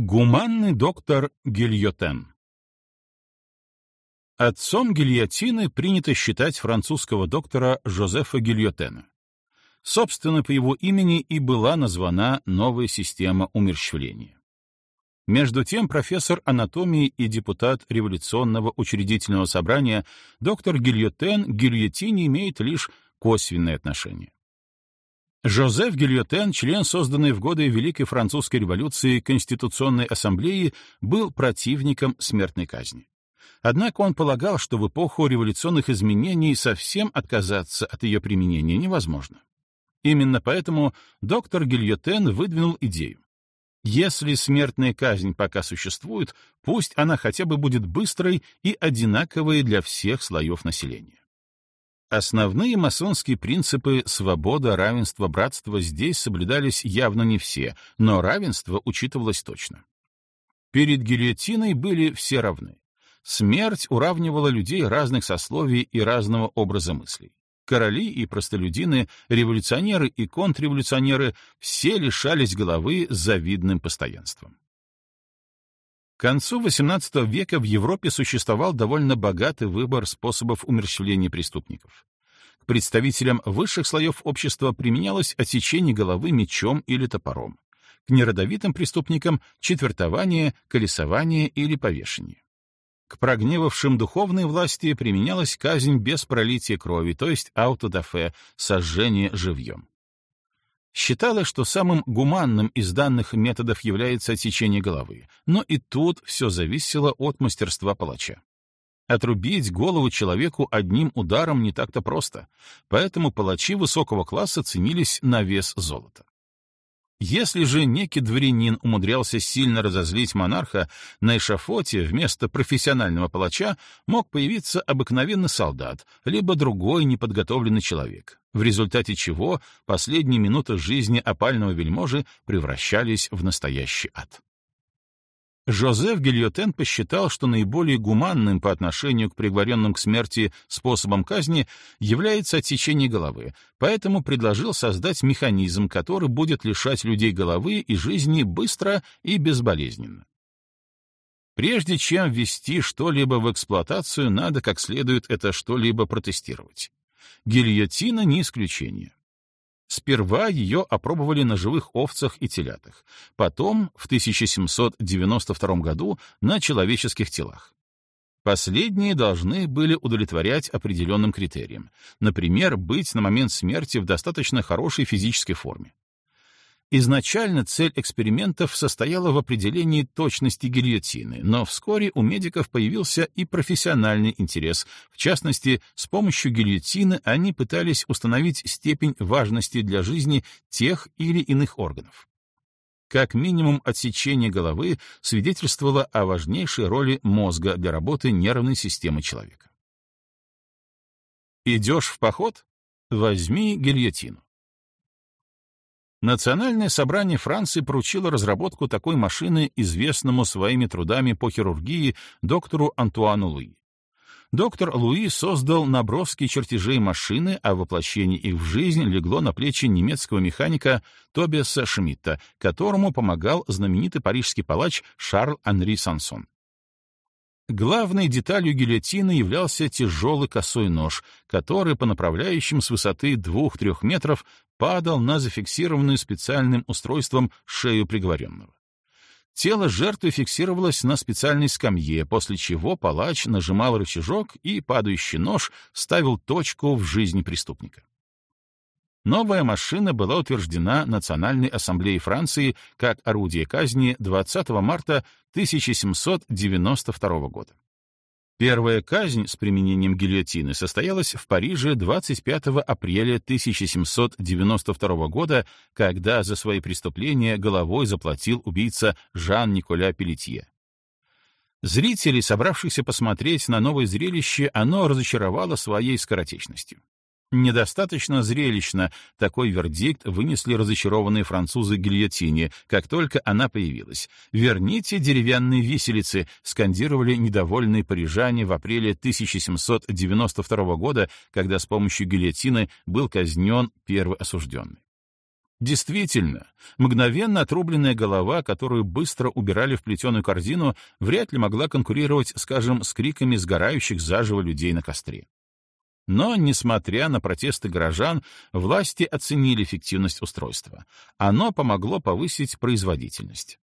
Гуманный доктор Гильотен Отцом гильотины принято считать французского доктора Жозефа Гильотена. Собственно, по его имени и была названа новая система умерщвления. Между тем, профессор анатомии и депутат революционного учредительного собрания доктор Гильотен к гильотине имеет лишь косвенное отношение. Жозеф Гильотен, член созданной в годы Великой Французской революции Конституционной ассамблеи, был противником смертной казни. Однако он полагал, что в эпоху революционных изменений совсем отказаться от ее применения невозможно. Именно поэтому доктор Гильотен выдвинул идею. Если смертная казнь пока существует, пусть она хотя бы будет быстрой и одинаковой для всех слоев населения. Основные масонские принципы свобода, равенство, братство здесь соблюдались явно не все, но равенство учитывалось точно. Перед гильотиной были все равны. Смерть уравнивала людей разных сословий и разного образа мыслей. Короли и простолюдины, революционеры и контрреволюционеры все лишались головы завидным постоянством. К концу XVIII века в Европе существовал довольно богатый выбор способов умерщвления преступников. К представителям высших слоев общества применялось отсечение головы мечом или топором. К неродовитым преступникам — четвертование, колесование или повешение. К прогневавшим духовной власти применялась казнь без пролития крови, то есть аутодафе, сожжение живьем. Считалось, что самым гуманным из данных методов является отсечение головы, но и тут все зависело от мастерства палача. Отрубить голову человеку одним ударом не так-то просто, поэтому палачи высокого класса ценились на вес золота. Если же некий дворянин умудрялся сильно разозлить монарха, на эшафоте вместо профессионального палача мог появиться обыкновенный солдат, либо другой неподготовленный человек, в результате чего последние минуты жизни опального вельможи превращались в настоящий ад. Жозеф Гильотен посчитал, что наиболее гуманным по отношению к приговоренным к смерти способом казни является отсечение головы, поэтому предложил создать механизм, который будет лишать людей головы и жизни быстро и безболезненно. Прежде чем ввести что-либо в эксплуатацию, надо как следует это что-либо протестировать. Гильотина не исключение. Сперва ее опробовали на живых овцах и телятах, потом, в 1792 году, на человеческих телах. Последние должны были удовлетворять определенным критериям, например, быть на момент смерти в достаточно хорошей физической форме. Изначально цель экспериментов состояла в определении точности гильотины, но вскоре у медиков появился и профессиональный интерес. В частности, с помощью гильотины они пытались установить степень важности для жизни тех или иных органов. Как минимум отсечение головы свидетельствовало о важнейшей роли мозга для работы нервной системы человека. Идешь в поход? Возьми гильотину. Национальное собрание Франции поручило разработку такой машины известному своими трудами по хирургии доктору Антуану Луи. Доктор Луи создал наброски чертежей машины, а воплощение их в жизнь легло на плечи немецкого механика Тобиаса Шмидта, которому помогал знаменитый парижский палач Шарль Анри Сансон. Главной деталью гильотины являлся тяжелый косой нож, который по направляющим с высоты 2-3 метров падал на зафиксированную специальным устройством шею приговоренного. Тело жертвы фиксировалось на специальной скамье, после чего палач нажимал рычажок, и падающий нож ставил точку в жизни преступника. Новая машина была утверждена Национальной ассамблеей Франции как орудие казни 20 марта 1792 года. Первая казнь с применением гильотины состоялась в Париже 25 апреля 1792 года, когда за свои преступления головой заплатил убийца Жан-Николя Пелетье. Зрителей, собравшихся посмотреть на новое зрелище, оно разочаровало своей скоротечностью. Недостаточно зрелищно такой вердикт вынесли разочарованные французы гильотине, как только она появилась. «Верните деревянные виселицы», — скандировали недовольные парижане в апреле 1792 года, когда с помощью гильотины был казнен первый осужденный. Действительно, мгновенно отрубленная голова, которую быстро убирали в плетеную корзину, вряд ли могла конкурировать, скажем, с криками сгорающих заживо людей на костре. Но, несмотря на протесты горожан, власти оценили эффективность устройства. Оно помогло повысить производительность.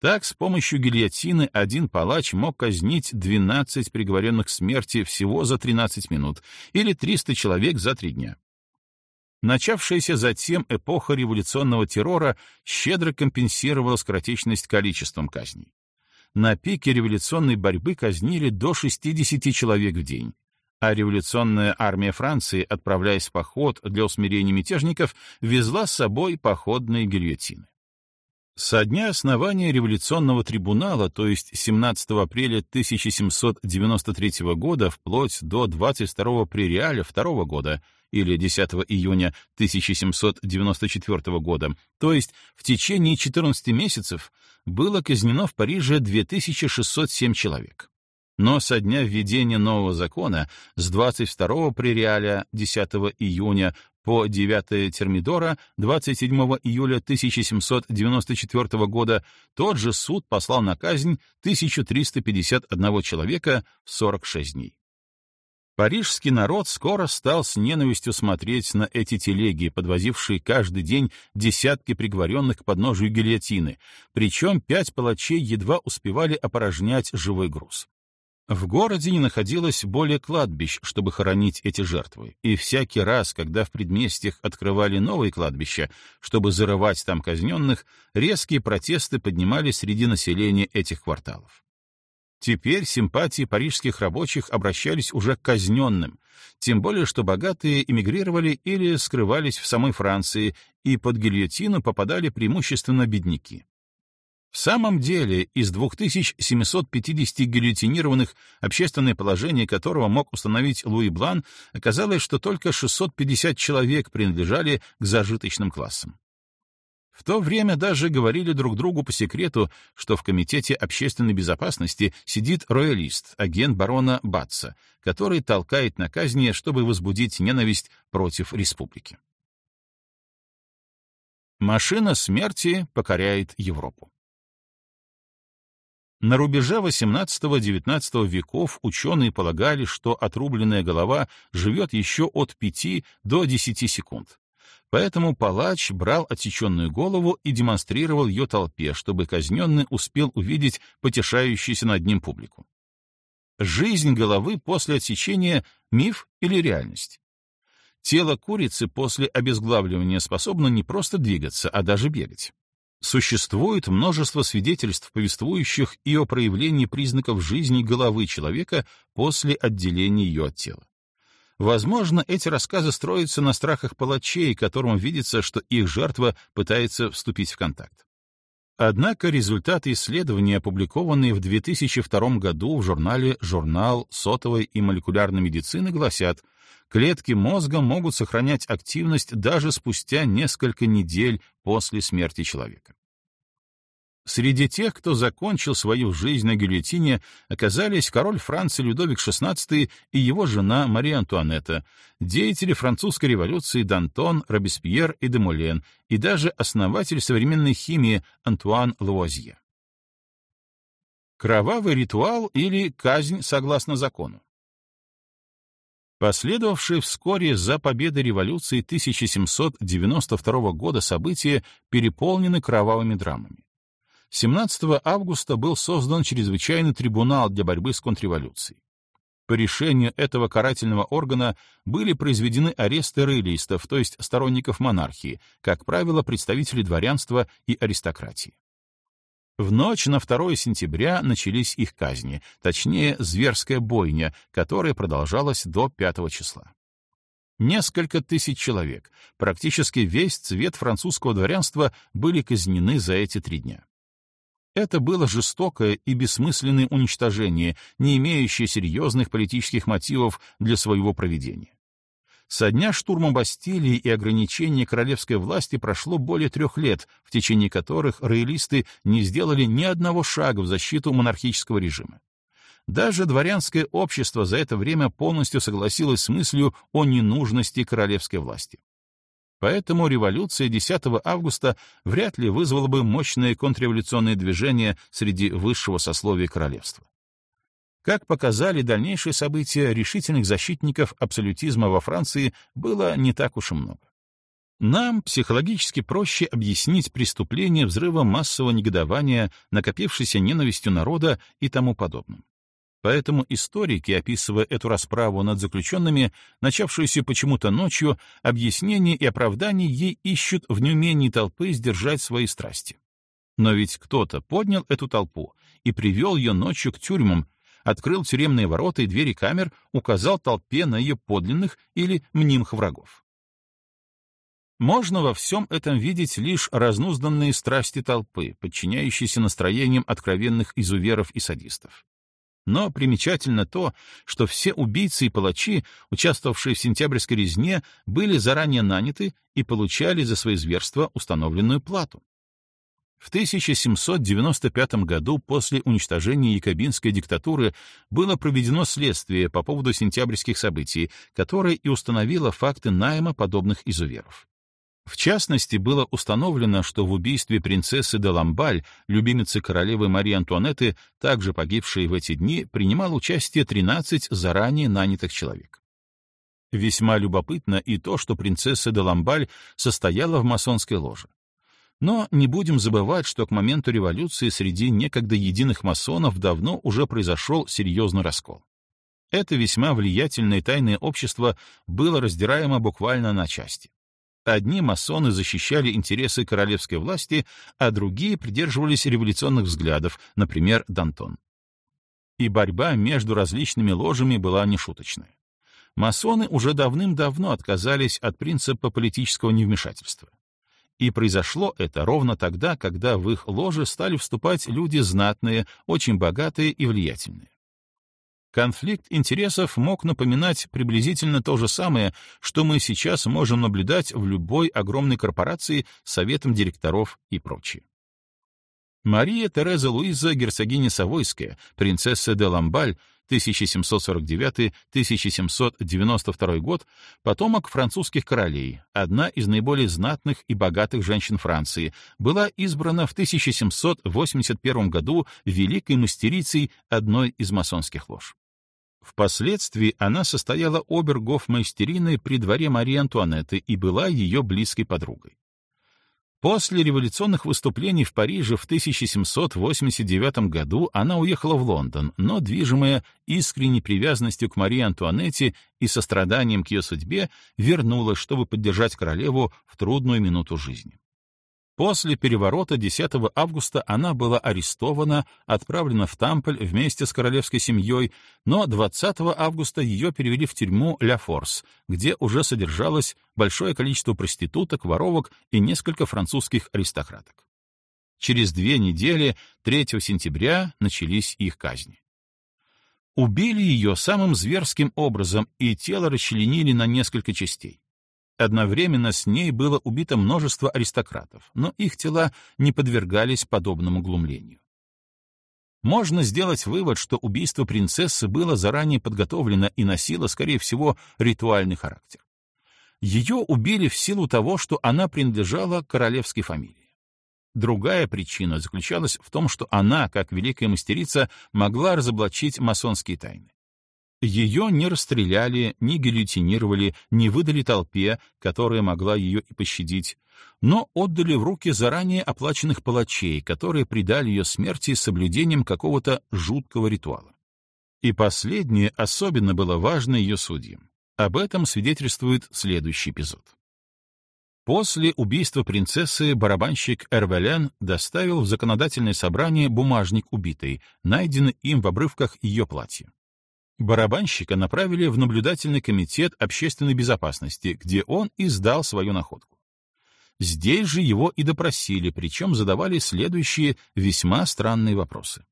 Так, с помощью гильотины один палач мог казнить 12 приговоренных к смерти всего за 13 минут или 300 человек за три дня. Начавшаяся затем эпоха революционного террора щедро компенсировала скоротечность количеством казней. На пике революционной борьбы казнили до 60 человек в день, а революционная армия Франции, отправляясь в поход для усмирения мятежников, везла с собой походные гильотины. Со дня основания революционного трибунала, то есть 17 апреля 1793 года вплоть до 22 прериаля 2 года или 10 июня 1794 года, то есть в течение 14 месяцев, было казнено в Париже 2607 человек. Но со дня введения нового закона с 22 прериаля 10 июня по 9 Термидора 27 июля 1794 года тот же суд послал на казнь 1351 человека в 46 дней. Парижский народ скоро стал с ненавистью смотреть на эти телеги, подвозившие каждый день десятки приговоренных к подножию гильотины, причем пять палачей едва успевали опорожнять живой груз. В городе не находилось более кладбищ, чтобы хоронить эти жертвы, и всякий раз, когда в предместьях открывали новые кладбища, чтобы зарывать там казненных, резкие протесты поднимались среди населения этих кварталов. Теперь симпатии парижских рабочих обращались уже к казненным, тем более что богатые эмигрировали или скрывались в самой Франции, и под гильотину попадали преимущественно бедняки. В самом деле, из 2750 гильотинированных, общественное положение которого мог установить Луи Блан, оказалось, что только 650 человек принадлежали к зажиточным классам. В то время даже говорили друг другу по секрету, что в Комитете общественной безопасности сидит роялист, агент барона Батца, который толкает на казни, чтобы возбудить ненависть против республики. Машина смерти покоряет Европу. На рубеже XVIII-XIX веков ученые полагали, что отрубленная голова живет еще от 5 до 10 секунд. Поэтому палач брал отсеченную голову и демонстрировал ее толпе, чтобы казненный успел увидеть потешающуюся над ним публику. Жизнь головы после отсечения — миф или реальность? Тело курицы после обезглавливания способно не просто двигаться, а даже бегать. Существует множество свидетельств, повествующих и о проявлении признаков жизни головы человека после отделения ее от тела. Возможно, эти рассказы строятся на страхах палачей, которым видится, что их жертва пытается вступить в контакт. Однако результаты исследования, опубликованные в 2002 году в журнале «Журнал сотовой и молекулярной медицины», гласят, клетки мозга могут сохранять активность даже спустя несколько недель после смерти человека. Среди тех, кто закончил свою жизнь на гильотине, оказались король Франции Людовик XVI и его жена Мария Антуанетта, деятели французской революции Д'Антон, Робеспьер и Демолен, и даже основатель современной химии Антуан Луазье. Кровавый ритуал или казнь согласно закону. Последовавшие вскоре за победой революции 1792 года события переполнены кровавыми драмами. 17 августа был создан чрезвычайный трибунал для борьбы с контрреволюцией. По решению этого карательного органа были произведены аресты роялистов, то есть сторонников монархии, как правило, представителей дворянства и аристократии. В ночь на 2 сентября начались их казни, точнее, зверская бойня, которая продолжалась до 5 числа. Несколько тысяч человек, практически весь цвет французского дворянства, были казнены за эти три дня. Это было жестокое и бессмысленное уничтожение, не имеющее серьезных политических мотивов для своего проведения. Со дня штурма Бастилии и ограничения королевской власти прошло более трех лет, в течение которых роялисты не сделали ни одного шага в защиту монархического режима. Даже дворянское общество за это время полностью согласилось с мыслью о ненужности королевской власти. Поэтому революция 10 августа вряд ли вызвала бы мощное контрреволюционное движение среди высшего сословия королевства. Как показали дальнейшие события, решительных защитников абсолютизма во Франции было не так уж и много. Нам психологически проще объяснить преступление взрыва массового негодования, накопившейся ненавистью народа и тому подобным. Поэтому историки, описывая эту расправу над заключенными, начавшуюся почему-то ночью, объяснения и оправдания ей ищут в неумении толпы сдержать свои страсти. Но ведь кто-то поднял эту толпу и привел ее ночью к тюрьмам, открыл тюремные ворота и двери камер, указал толпе на ее подлинных или мнимых врагов. Можно во всем этом видеть лишь разнузданные страсти толпы, подчиняющиеся настроениям откровенных изуверов и садистов. Но примечательно то, что все убийцы и палачи, участвовавшие в сентябрьской резне, были заранее наняты и получали за свои зверства установленную плату. В 1795 году после уничтожения якобинской диктатуры было проведено следствие по поводу сентябрьских событий, которое и установило факты найма подобных изуверов. В частности, было установлено, что в убийстве принцессы де Ламбаль, любимицы королевы Марии Антуанетты, также погибшей в эти дни, принимал участие 13 заранее нанятых человек. Весьма любопытно и то, что принцесса де Ламбаль состояла в масонской ложе. Но не будем забывать, что к моменту революции среди некогда единых масонов давно уже произошел серьезный раскол. Это весьма влиятельное тайное общество было раздираемо буквально на части. Одни масоны защищали интересы королевской власти, а другие придерживались революционных взглядов, например, Дантон. И борьба между различными ложами была нешуточная. Масоны уже давным-давно отказались от принципа политического невмешательства. И произошло это ровно тогда, когда в их ложе стали вступать люди знатные, очень богатые и влиятельные. Конфликт интересов мог напоминать приблизительно то же самое, что мы сейчас можем наблюдать в любой огромной корпорации советом директоров и прочее. Мария Тереза Луиза, герцогиня Савойская, принцесса де Ламбаль, 1749-1792 год, потомок французских королей, одна из наиболее знатных и богатых женщин Франции, была избрана в 1781 году великой мастерицей одной из масонских лож. Впоследствии она состояла обергофмейстериной при дворе Марии Антуанетты и была ее близкой подругой. После революционных выступлений в Париже в 1789 году она уехала в Лондон, но, движимая искренней привязанностью к Марии Антуанетте и состраданием к ее судьбе, вернулась, чтобы поддержать королеву в трудную минуту жизни. После переворота 10 августа она была арестована, отправлена в Тампль вместе с королевской семьей, но 20 августа ее перевели в тюрьму Ля Форс, где уже содержалось большое количество проституток, воровок и несколько французских аристократок. Через две недели, 3 сентября, начались их казни. Убили ее самым зверским образом, и тело расчленили на несколько частей. Одновременно с ней было убито множество аристократов, но их тела не подвергались подобному глумлению. Можно сделать вывод, что убийство принцессы было заранее подготовлено и носило, скорее всего, ритуальный характер. Ее убили в силу того, что она принадлежала королевской фамилии. Другая причина заключалась в том, что она, как великая мастерица, могла разоблачить масонские тайны. Ее не расстреляли, не гильотинировали, не выдали толпе, которая могла ее и пощадить, но отдали в руки заранее оплаченных палачей, которые предали ее смерти соблюдением какого-то жуткого ритуала. И последнее особенно было важно ее судьям. Об этом свидетельствует следующий эпизод. После убийства принцессы барабанщик Эрвелен доставил в законодательное собрание бумажник убитой, найденный им в обрывках ее платья. Барабанщика направили в наблюдательный комитет общественной безопасности, где он и сдал свою находку. Здесь же его и допросили, причем задавали следующие весьма странные вопросы.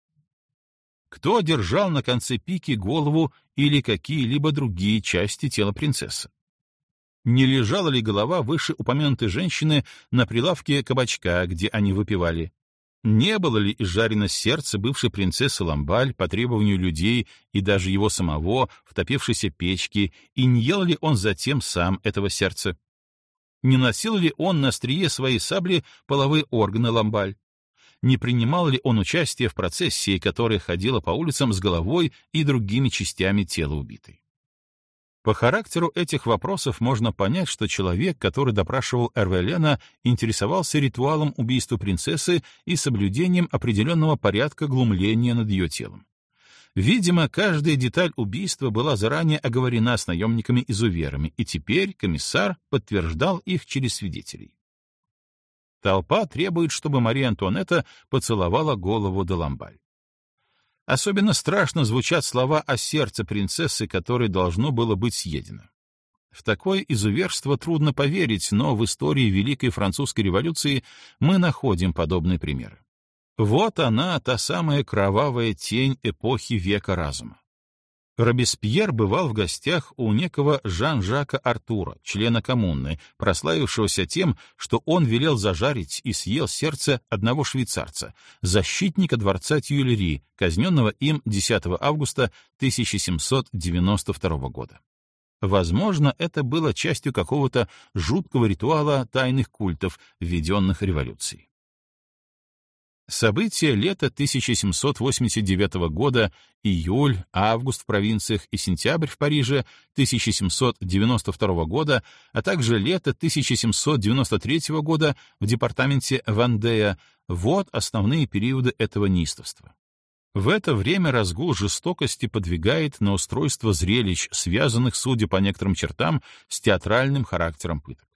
Кто держал на конце пики голову или какие-либо другие части тела принцессы? Не лежала ли голова выше упомянутой женщины на прилавке кабачка, где они выпивали? Не было ли изжарено сердце бывшей принцессы Ламбаль по требованию людей и даже его самого в топившейся печке, и не ел ли он затем сам этого сердца? Не носил ли он на острие своей сабли половые органы ламбаль? Не принимал ли он участие в процессии, которая ходила по улицам с головой и другими частями тела убитой? По характеру этих вопросов можно понять, что человек, который допрашивал Эрвелена, интересовался ритуалом убийства принцессы и соблюдением определенного порядка глумления над ее телом. Видимо, каждая деталь убийства была заранее оговорена с наемниками-изуверами, и теперь комиссар подтверждал их через свидетелей. Толпа требует, чтобы Мария Антуанетта поцеловала голову Деламбаль. Особенно страшно звучат слова о сердце принцессы, которое должно было быть съедено. В такое изуверство трудно поверить, но в истории Великой Французской революции мы находим подобные примеры. Вот она, та самая кровавая тень эпохи века разума. Робеспьер бывал в гостях у некого Жан-Жака Артура, члена коммуны, прославившегося тем, что он велел зажарить и съел сердце одного швейцарца, защитника дворца Тюильри, казненного им 10 августа 1792 года. Возможно, это было частью какого-то жуткого ритуала тайных культов, введенных революцией. События лета 1789 года, июль, август в провинциях и сентябрь в Париже 1792 года, а также лето 1793 года в департаменте Вандея — вот основные периоды этого неистовства. В это время разгул жестокости подвигает на устройство зрелищ, связанных, судя по некоторым чертам, с театральным характером пыток.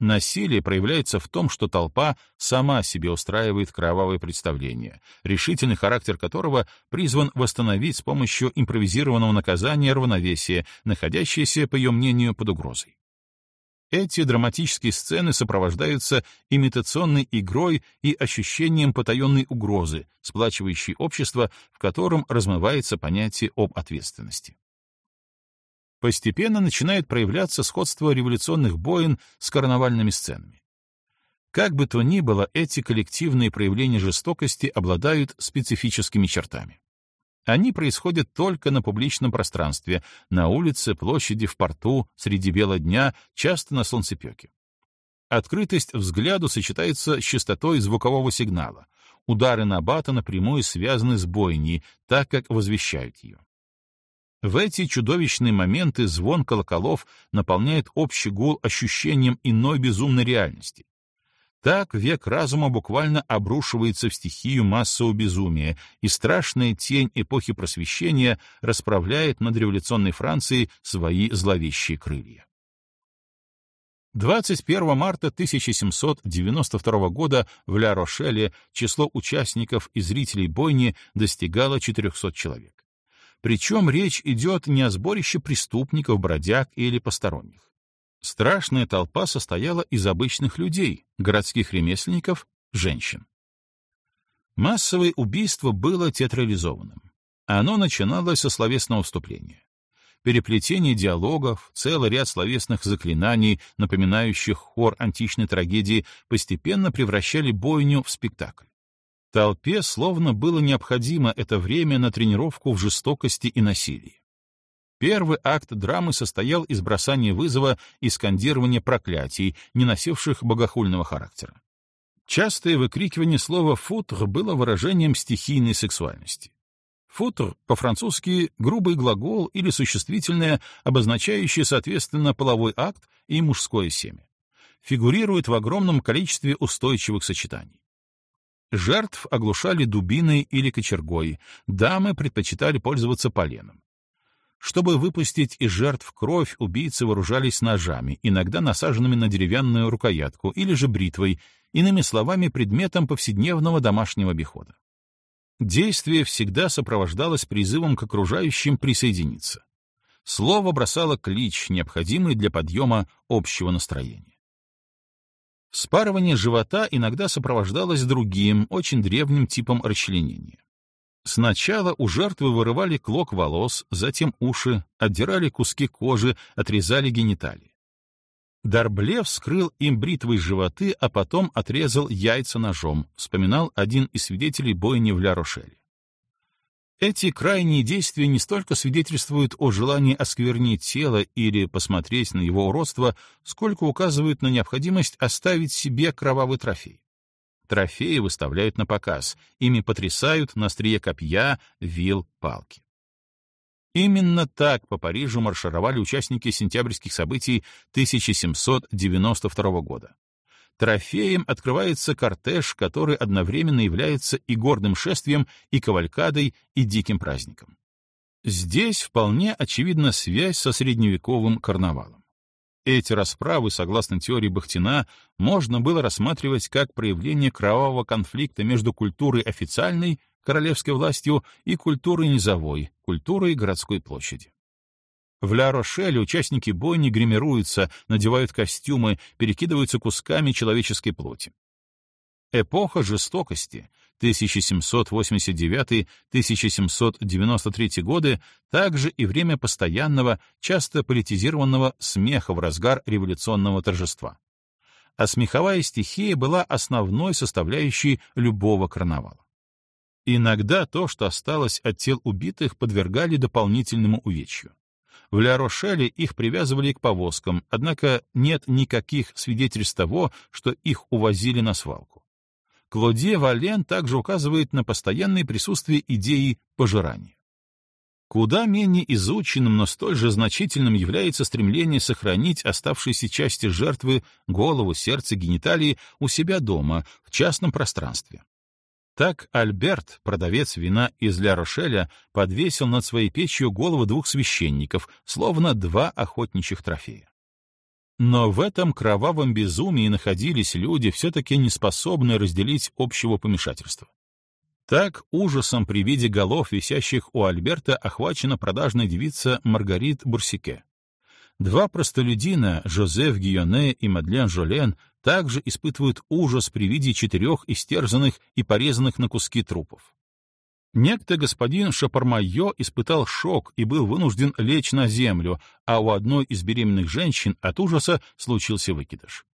Насилие проявляется в том, что толпа сама себе устраивает кровавое представление, решительный характер которого призван восстановить с помощью импровизированного наказания равновесие, находящееся, по ее мнению, под угрозой. Эти драматические сцены сопровождаются имитационной игрой и ощущением потаенной угрозы, сплачивающей общество, в котором размывается понятие об ответственности. Постепенно начинает проявляться сходство революционных боин с карнавальными сценами. Как бы то ни было, эти коллективные проявления жестокости обладают специфическими чертами. Они происходят только на публичном пространстве, на улице, площади, в порту, среди бела дня, часто на солнцепеке. Открытость взгляду сочетается с частотой звукового сигнала. Удары на бата напрямую связаны с бойней, так как возвещают ее. В эти чудовищные моменты звон колоколов наполняет общий гул ощущением иной безумной реальности. Так век разума буквально обрушивается в стихию массового безумия, и страшная тень эпохи просвещения расправляет над революционной Францией свои зловещие крылья. 21 марта 1792 года в Ля-Рошеле число участников и зрителей бойни достигало 400 человек. Причем речь идет не о сборище преступников, бродяг или посторонних. Страшная толпа состояла из обычных людей, городских ремесленников, женщин. Массовое убийство было театрализованным. Оно начиналось со словесного вступления. Переплетение диалогов, целый ряд словесных заклинаний, напоминающих хор античной трагедии, постепенно превращали бойню в спектакль. Толпе словно было необходимо это время на тренировку в жестокости и насилии. Первый акт драмы состоял из бросания вызова и скандирования проклятий, не носивших богохульного характера. Частое выкрикивание слова «футр» было выражением стихийной сексуальности. «Футр» по-французски — грубый глагол или существительное, обозначающее, соответственно, половой акт и мужское семя. Фигурирует в огромном количестве устойчивых сочетаний. Жертв оглушали дубиной или кочергой, дамы предпочитали пользоваться поленом. Чтобы выпустить из жертв кровь, убийцы вооружались ножами, иногда насаженными на деревянную рукоятку или же бритвой, иными словами, предметом повседневного домашнего обихода. Действие всегда сопровождалось призывом к окружающим присоединиться. Слово бросало клич, необходимый для подъема общего настроения. Спарывание живота иногда сопровождалось другим, очень древним типом расчленения. Сначала у жертвы вырывали клок волос, затем уши, отдирали куски кожи, отрезали гениталии. Дарбле вскрыл им бритвой животы, а потом отрезал яйца ножом, вспоминал один из свидетелей бойни в Ля-Рошеле. Эти крайние действия не столько свидетельствуют о желании осквернить тело или посмотреть на его уродство, сколько указывают на необходимость оставить себе кровавый трофей. Трофеи выставляют на показ, ими потрясают на острие копья, вил, палки. Именно так по Парижу маршировали участники сентябрьских событий 1792 года. Трофеем открывается кортеж, который одновременно является и гордым шествием, и кавалькадой, и диким праздником. Здесь вполне очевидна связь со средневековым карнавалом. Эти расправы, согласно теории Бахтина, можно было рассматривать как проявление кровавого конфликта между культурой официальной, королевской властью, и культурой низовой, культурой городской площади. В Ля-Рошеле участники бойни гримируются, надевают костюмы, перекидываются кусками человеческой плоти. Эпоха жестокости 1789-1793 годы также и время постоянного, часто политизированного смеха в разгар революционного торжества. А смеховая стихия была основной составляющей любого карнавала. Иногда то, что осталось от тел убитых, подвергали дополнительному увечью. В Ля-Рошеле их привязывали к повозкам, однако нет никаких свидетельств того, что их увозили на свалку. Клодье Вален также указывает на постоянное присутствие идеи пожирания. Куда менее изученным, но столь же значительным является стремление сохранить оставшиеся части жертвы, голову, сердце, гениталии у себя дома, в частном пространстве. Так Альберт, продавец вина из Ля-Рошеля, подвесил над своей печью головы двух священников, словно два охотничьих трофея. Но в этом кровавом безумии находились люди, все-таки не способные разделить общего помешательства. Так ужасом при виде голов, висящих у Альберта, охвачена продажная девица Маргарит Бурсике. Два простолюдина, Жозеф Гионе и Мадлен Жолен, также испытывают ужас при виде четырех истерзанных и порезанных на куски трупов. Некто господин Шапармайо испытал шок и был вынужден лечь на землю, а у одной из беременных женщин от ужаса случился выкидыш.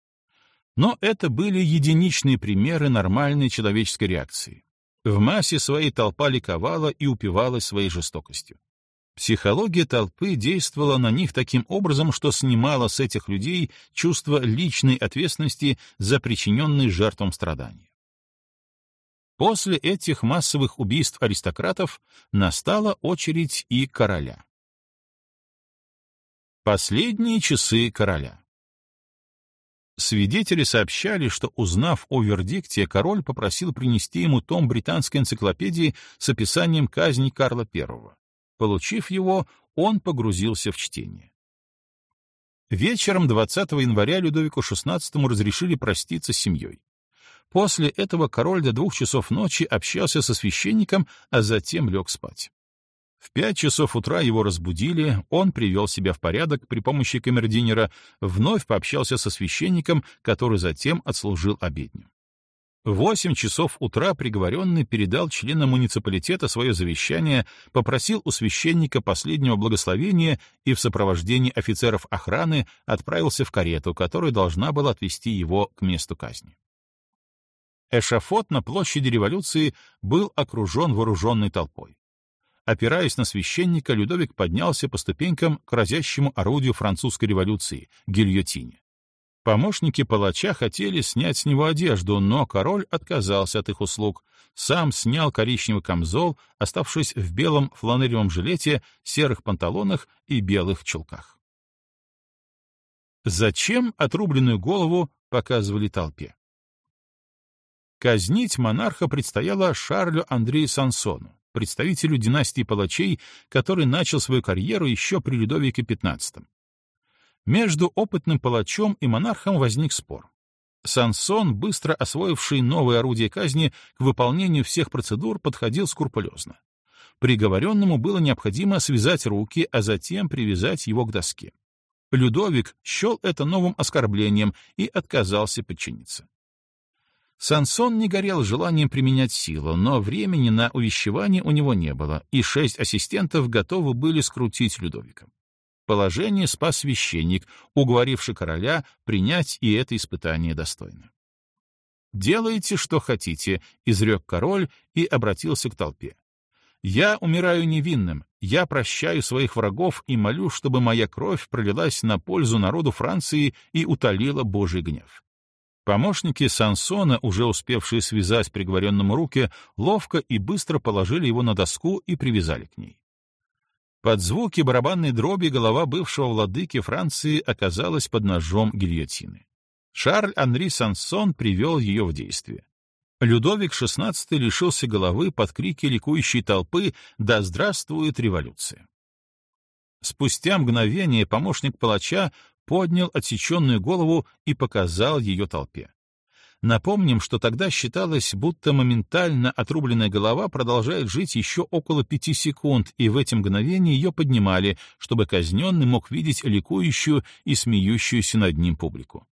Но это были единичные примеры нормальной человеческой реакции. В массе своей толпа ликовала и упивалась своей жестокостью. Психология толпы действовала на них таким образом, что снимала с этих людей чувство личной ответственности за причиненные жертвам страдания. После этих массовых убийств аристократов настала очередь и короля. Последние часы короля. Свидетели сообщали, что, узнав о вердикте, король попросил принести ему том британской энциклопедии с описанием казни Карла I. Получив его, он погрузился в чтение. Вечером 20 января Людовику XVI разрешили проститься с семьей. После этого король до двух часов ночи общался со священником, а затем лег спать. В пять часов утра его разбудили, он привел себя в порядок при помощи камердинера, вновь пообщался со священником, который затем отслужил обедню. В восемь часов утра приговоренный передал членам муниципалитета свое завещание, попросил у священника последнего благословения и в сопровождении офицеров охраны отправился в карету, которая должна была отвезти его к месту казни. Эшафот на площади революции был окружен вооруженной толпой. Опираясь на священника, Людовик поднялся по ступенькам к разящему орудию французской революции — гильотине. Помощники палача хотели снять с него одежду, но король отказался от их услуг, сам снял коричневый камзол, оставшись в белом фланелевом жилете, серых панталонах и белых чулках. Зачем отрубленную голову показывали толпе? Казнить монарха предстояло Шарлю Андрею Сансону, представителю династии палачей, который начал свою карьеру еще при Людовике XV. Между опытным палачом и монархом возник спор. Сансон, быстро освоивший новые орудия казни, к выполнению всех процедур подходил скрупулезно. Приговоренному было необходимо связать руки, а затем привязать его к доске. Людовик счел это новым оскорблением и отказался подчиниться. Сансон не горел желанием применять силу, но времени на увещевание у него не было, и шесть ассистентов готовы были скрутить Людовика. Положение спас священник, уговоривший короля принять и это испытание достойно. «Делайте, что хотите», — изрек король и обратился к толпе. Я умираю невинным, я прощаю своих врагов и молю, чтобы моя кровь пролилась на пользу народу Франции и утолила Божий гнев. Помощники Сансона, уже успевшие связать приговоренному руки, ловко и быстро положили его на доску и привязали к ней. Под звуки барабанной дроби голова бывшего владыки Франции оказалась под ножом гильотины. Шарль-Анри Сансон привел ее в действие. Людовик XVI лишился головы под крики ликующей толпы «Да здравствует революция!». Спустя мгновение помощник палача поднял отсеченную голову и показал ее толпе. Напомним, что тогда считалось, будто моментально отрубленная голова продолжает жить еще около пяти секунд, и в эти мгновения ее поднимали, чтобы казненный мог видеть ликующую и смеющуюся над ним публику.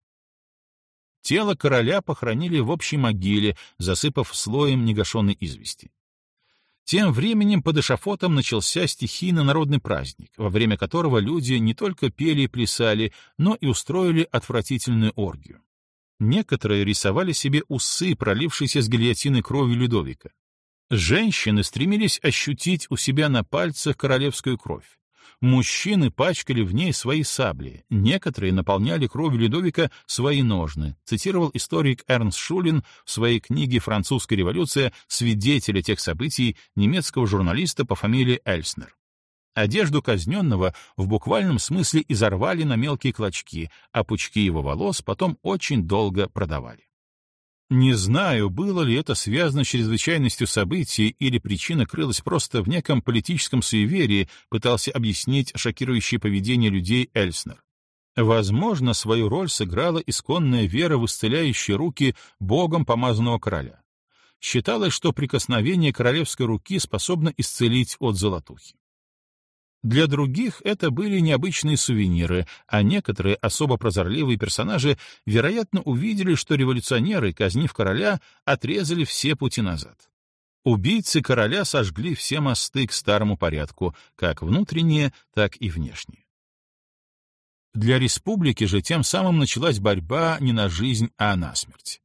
Тело короля похоронили в общей могиле, засыпав слоем негашенной извести. Тем временем под эшафотом начался стихийно-народный праздник, во время которого люди не только пели и плясали, но и устроили отвратительную оргию. Некоторые рисовали себе усы, пролившиеся с гильотины кровью Людовика. Женщины стремились ощутить у себя на пальцах королевскую кровь. Мужчины пачкали в ней свои сабли, некоторые наполняли кровью Людовика свои ножны, цитировал историк Эрнст Шулин в своей книге «Французская революция. Свидетели тех событий» немецкого журналиста по фамилии Эльснер. Одежду казненного в буквальном смысле изорвали на мелкие клочки, а пучки его волос потом очень долго продавали. Не знаю, было ли это связано с чрезвычайностью событий или причина крылась просто в неком политическом суеверии, пытался объяснить шокирующее поведение людей Эльснер. Возможно, свою роль сыграла исконная вера в исцеляющие руки богом помазанного короля. Считалось, что прикосновение королевской руки способно исцелить от золотухи. Для других это были необычные сувениры, а некоторые особо прозорливые персонажи, вероятно, увидели, что революционеры, казнив короля, отрезали все пути назад. Убийцы короля сожгли все мосты к старому порядку, как внутренние, так и внешние. Для республики же тем самым началась борьба не на жизнь, а на смерть.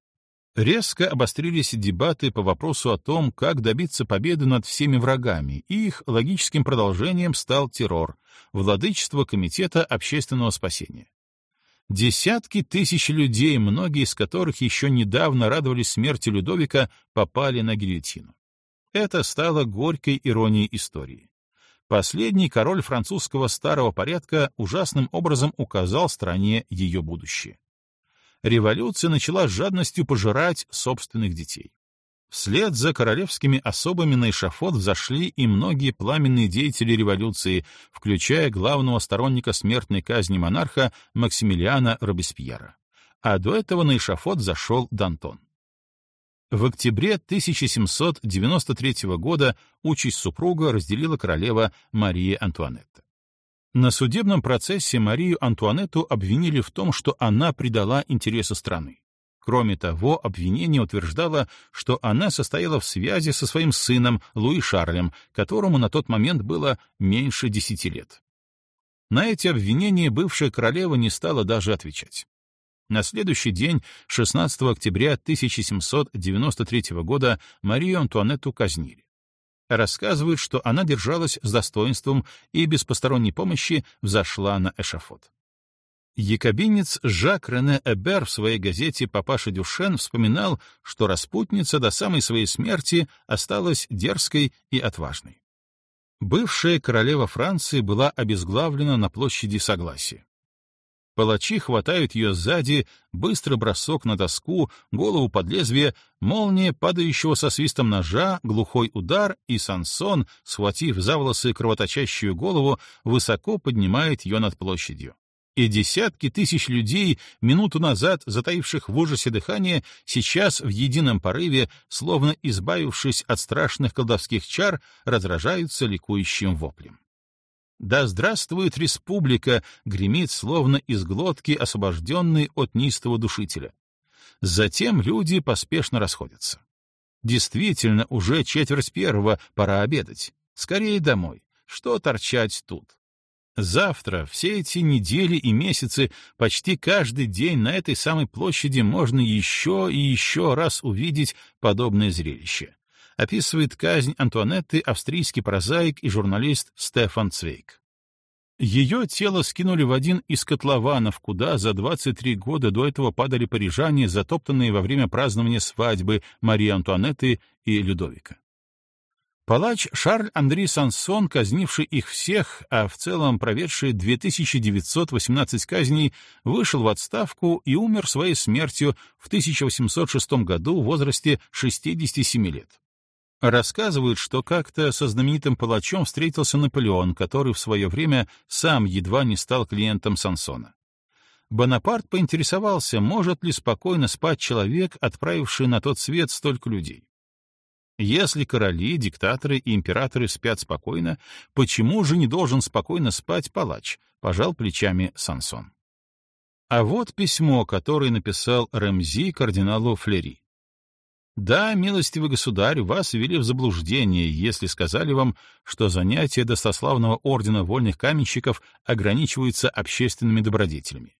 Резко обострились дебаты по вопросу о том, как добиться победы над всеми врагами, и их логическим продолжением стал террор, владычество Комитета общественного спасения. Десятки тысяч людей, многие из которых еще недавно радовались смерти Людовика, попали на гильотину. Это стало горькой иронией истории. Последний король французского старого порядка ужасным образом указал стране ее будущее революция начала с жадностью пожирать собственных детей. Вслед за королевскими особами на эшафот взошли и многие пламенные деятели революции, включая главного сторонника смертной казни монарха Максимилиана Робеспьера. А до этого на эшафот зашел Дантон. В октябре 1793 года участь супруга разделила королева Мария Антуанетта. На судебном процессе Марию Антуанетту обвинили в том, что она предала интересы страны. Кроме того, обвинение утверждало, что она состояла в связи со своим сыном Луи Шарлем, которому на тот момент было меньше десяти лет. На эти обвинения бывшая королева не стала даже отвечать. На следующий день, 16 октября 1793 года, Марию Антуанетту казнили рассказывают, что она держалась с достоинством и без посторонней помощи взошла на эшафот. Якобинец Жак Рене Эбер в своей газете «Папаша Дюшен» вспоминал, что распутница до самой своей смерти осталась дерзкой и отважной. Бывшая королева Франции была обезглавлена на площади Согласия. Палачи хватают ее сзади, быстрый бросок на доску, голову под лезвие, молния падающего со свистом ножа, глухой удар, и Сансон, схватив за волосы кровоточащую голову, высоко поднимает ее над площадью. И десятки тысяч людей, минуту назад затаивших в ужасе дыхание, сейчас в едином порыве, словно избавившись от страшных колдовских чар, разражаются ликующим воплем. «Да здравствует республика!» гремит словно из глотки, освобожденной от нистого душителя. Затем люди поспешно расходятся. Действительно, уже четверть первого, пора обедать. Скорее домой. Что торчать тут? Завтра, все эти недели и месяцы, почти каждый день на этой самой площади можно еще и еще раз увидеть подобное зрелище описывает казнь Антуанетты австрийский прозаик и журналист Стефан Цвейк. Ее тело скинули в один из котлованов, куда за 23 года до этого падали парижане, затоптанные во время празднования свадьбы Марии Антуанетты и Людовика. Палач Шарль-Андри Сансон, казнивший их всех, а в целом проведший 2918 казней, вышел в отставку и умер своей смертью в 1806 году в возрасте 67 лет. Рассказывают, что как-то со знаменитым палачом встретился Наполеон, который в свое время сам едва не стал клиентом Сансона. Бонапарт поинтересовался, может ли спокойно спать человек, отправивший на тот свет столько людей. Если короли, диктаторы и императоры спят спокойно, почему же не должен спокойно спать палач? Пожал плечами Сансон. А вот письмо, которое написал Ремзи кардиналу Флери. Да, милостивый государь, вас ввели в заблуждение, если сказали вам, что занятия достославного ордена вольных каменщиков ограничиваются общественными добродетелями.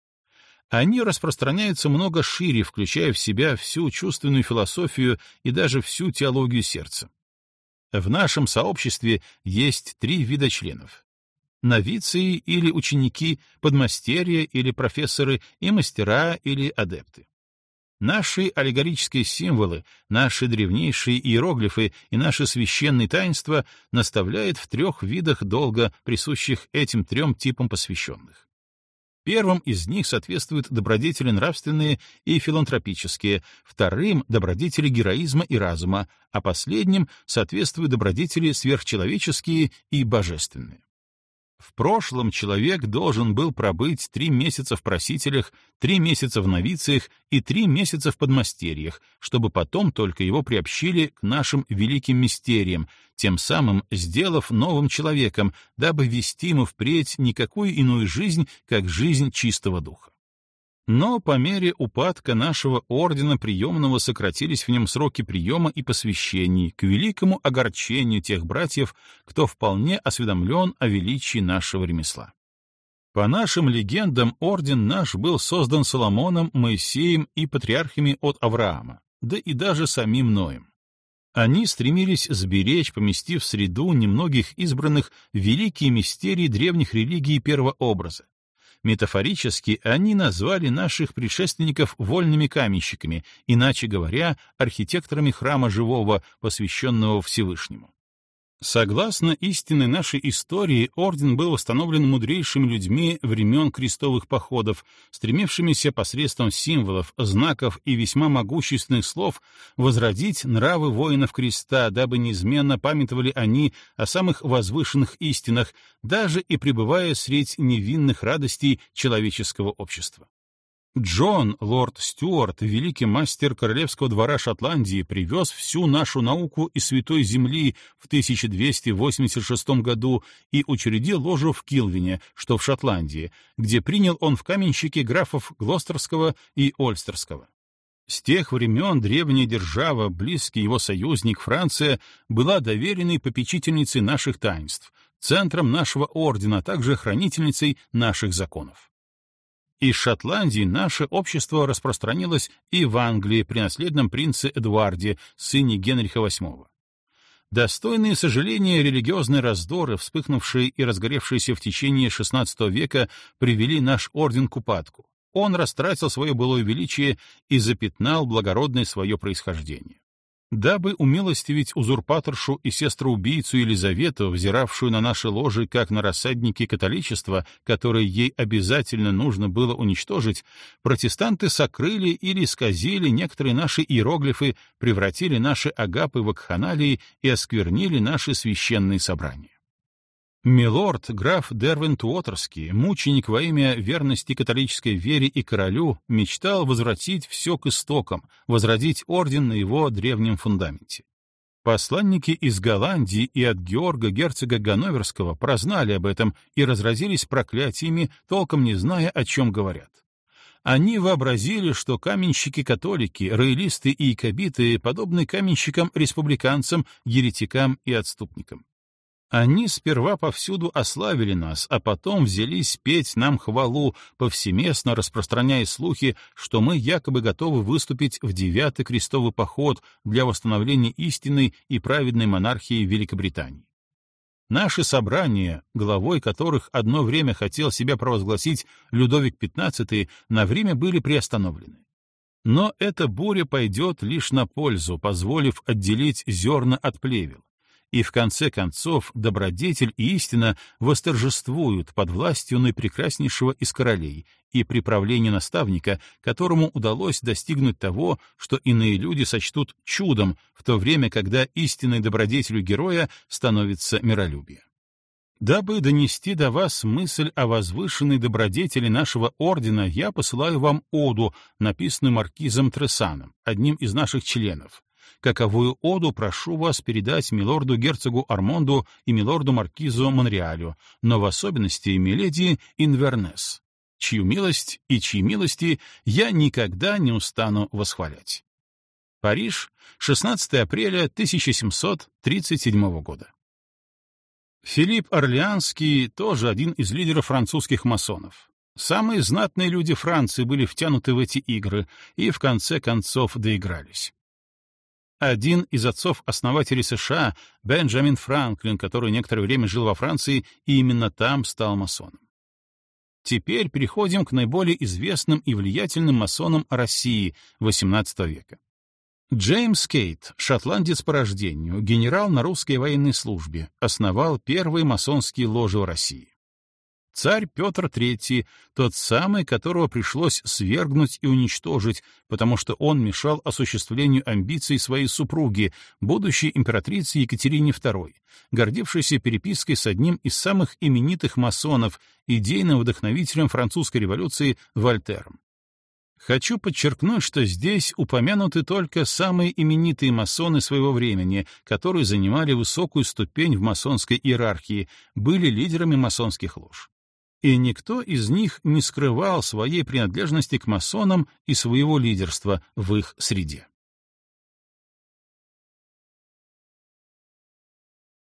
Они распространяются много шире, включая в себя всю чувственную философию и даже всю теологию сердца. В нашем сообществе есть три вида членов. Новиции или ученики, подмастерья или профессоры и мастера или адепты. Наши аллегорические символы, наши древнейшие иероглифы и наши священные таинства наставляют в трех видах долга, присущих этим трем типам посвященных. Первым из них соответствуют добродетели нравственные и филантропические, вторым — добродетели героизма и разума, а последним соответствуют добродетели сверхчеловеческие и божественные. В прошлом человек должен был пробыть три месяца в просителях, три месяца в новициях и три месяца в подмастерьях, чтобы потом только его приобщили к нашим великим мистериям, тем самым сделав новым человеком, дабы вести ему впредь никакую иную жизнь, как жизнь чистого духа. Но по мере упадка нашего ордена приемного сократились в нем сроки приема и посвящений к великому огорчению тех братьев, кто вполне осведомлен о величии нашего ремесла. По нашим легендам, орден наш был создан Соломоном, Моисеем и патриархами от Авраама, да и даже самим Ноем. Они стремились сберечь, поместив в среду немногих избранных великие мистерии древних религий первого образа, Метафорически они назвали наших предшественников вольными каменщиками, иначе говоря, архитекторами храма живого, посвященного Всевышнему. Согласно истинной нашей истории, орден был восстановлен мудрейшими людьми времен крестовых походов, стремившимися посредством символов, знаков и весьма могущественных слов возродить нравы воинов креста, дабы неизменно памятовали они о самых возвышенных истинах, даже и пребывая средь невинных радостей человеческого общества. Джон, лорд Стюарт, великий мастер королевского двора Шотландии, привез всю нашу науку из Святой Земли в 1286 году и учредил ложу в Килвине, что в Шотландии, где принял он в каменщике графов Глостерского и Ольстерского. С тех времен древняя держава, близкий его союзник Франция, была доверенной попечительницей наших таинств, центром нашего ордена, а также хранительницей наших законов. Из Шотландии наше общество распространилось и в Англии при наследном принце Эдуарде, сыне Генриха VIII. Достойные сожаления религиозные раздоры, вспыхнувшие и разгоревшиеся в течение XVI века, привели наш орден к упадку. Он растратил свое былое величие и запятнал благородное свое происхождение дабы умилостивить узурпаторшу и сестру-убийцу Елизавету, взиравшую на наши ложи как на рассадники католичества, которые ей обязательно нужно было уничтожить, протестанты сокрыли или исказили некоторые наши иероглифы, превратили наши агапы в акханалии и осквернили наши священные собрания. Милорд, граф Дервент Уотерский, мученик во имя верности католической вере и королю, мечтал возвратить все к истокам, возродить орден на его древнем фундаменте. Посланники из Голландии и от Георга герцога Ганноверского прознали об этом и разразились проклятиями, толком не зная, о чем говорят. Они вообразили, что каменщики-католики, роялисты и якобиты подобны каменщикам-республиканцам, еретикам и отступникам. Они сперва повсюду ославили нас, а потом взялись петь нам хвалу, повсеместно распространяя слухи, что мы якобы готовы выступить в девятый крестовый поход для восстановления истинной и праведной монархии Великобритании. Наши собрания, главой которых одно время хотел себя провозгласить Людовик XV, на время были приостановлены. Но эта буря пойдет лишь на пользу, позволив отделить зерна от плевел и в конце концов добродетель и истина восторжествуют под властью наипрекраснейшего из королей и при правлении наставника, которому удалось достигнуть того, что иные люди сочтут чудом, в то время, когда истинной добродетелью героя становится миролюбие. Дабы донести до вас мысль о возвышенной добродетели нашего ордена, я посылаю вам оду, написанную маркизом Тресаном, одним из наших членов, каковую оду прошу вас передать милорду-герцогу Армонду и милорду-маркизу Монреалю, но в особенности миледи Инвернес, чью милость и чьи милости я никогда не устану восхвалять. Париж, 16 апреля 1737 года. Филипп Орлеанский тоже один из лидеров французских масонов. Самые знатные люди Франции были втянуты в эти игры и в конце концов доигрались. Один из отцов-основателей США, Бенджамин Франклин, который некоторое время жил во Франции и именно там стал масоном. Теперь переходим к наиболее известным и влиятельным масонам России XVIII века. Джеймс Кейт, шотландец по рождению, генерал на русской военной службе, основал первые масонские ложи в России. Царь Петр III, тот самый, которого пришлось свергнуть и уничтожить, потому что он мешал осуществлению амбиций своей супруги, будущей императрицы Екатерине II, гордившейся перепиской с одним из самых именитых масонов, идейным вдохновителем французской революции Вольтером. Хочу подчеркнуть, что здесь упомянуты только самые именитые масоны своего времени, которые занимали высокую ступень в масонской иерархии, были лидерами масонских лож и никто из них не скрывал своей принадлежности к масонам и своего лидерства в их среде.